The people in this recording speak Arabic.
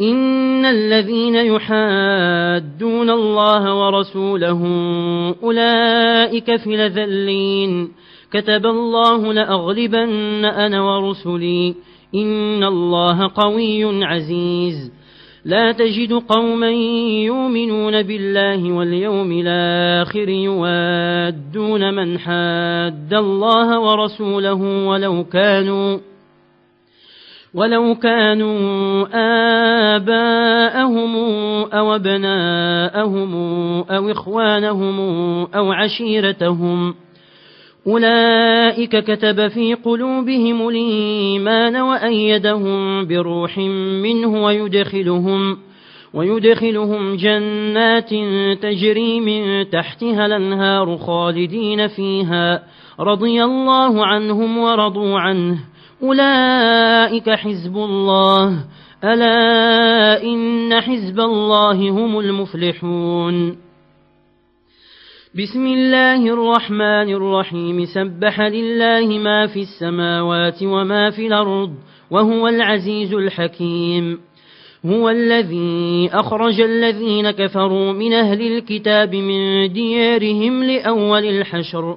إن الذين يحادون الله ورسوله أولئك في لذلين. كتب الله لأغلبن أنا ورسلي. إن الله قوي عزيز. لا تجد قوما يؤمنون بالله واليوم الآخر يوادون من حاد الله ورسوله ولو كانوا ولو كانوا آباءهم أو ابناءهم أو إخوانهم أو عشيرتهم أولئك كتب في قلوبهم الإيمان وأيدهم بروح منه ويدخلهم ويدخلهم جنات تجري من تحتها الأنهار خالدين فيها رضي الله عنهم ورضوا عنه أولئك حزب الله. ألا إن حزب الله هم المفلحون. بسم الله الرحمن الرحيم. سبح لله ما في السماوات وما في الأرض وهو العزيز الحكيم. هو الذي أخرج الذين كفروا من أهل الكتاب من ديارهم لأول الحشر.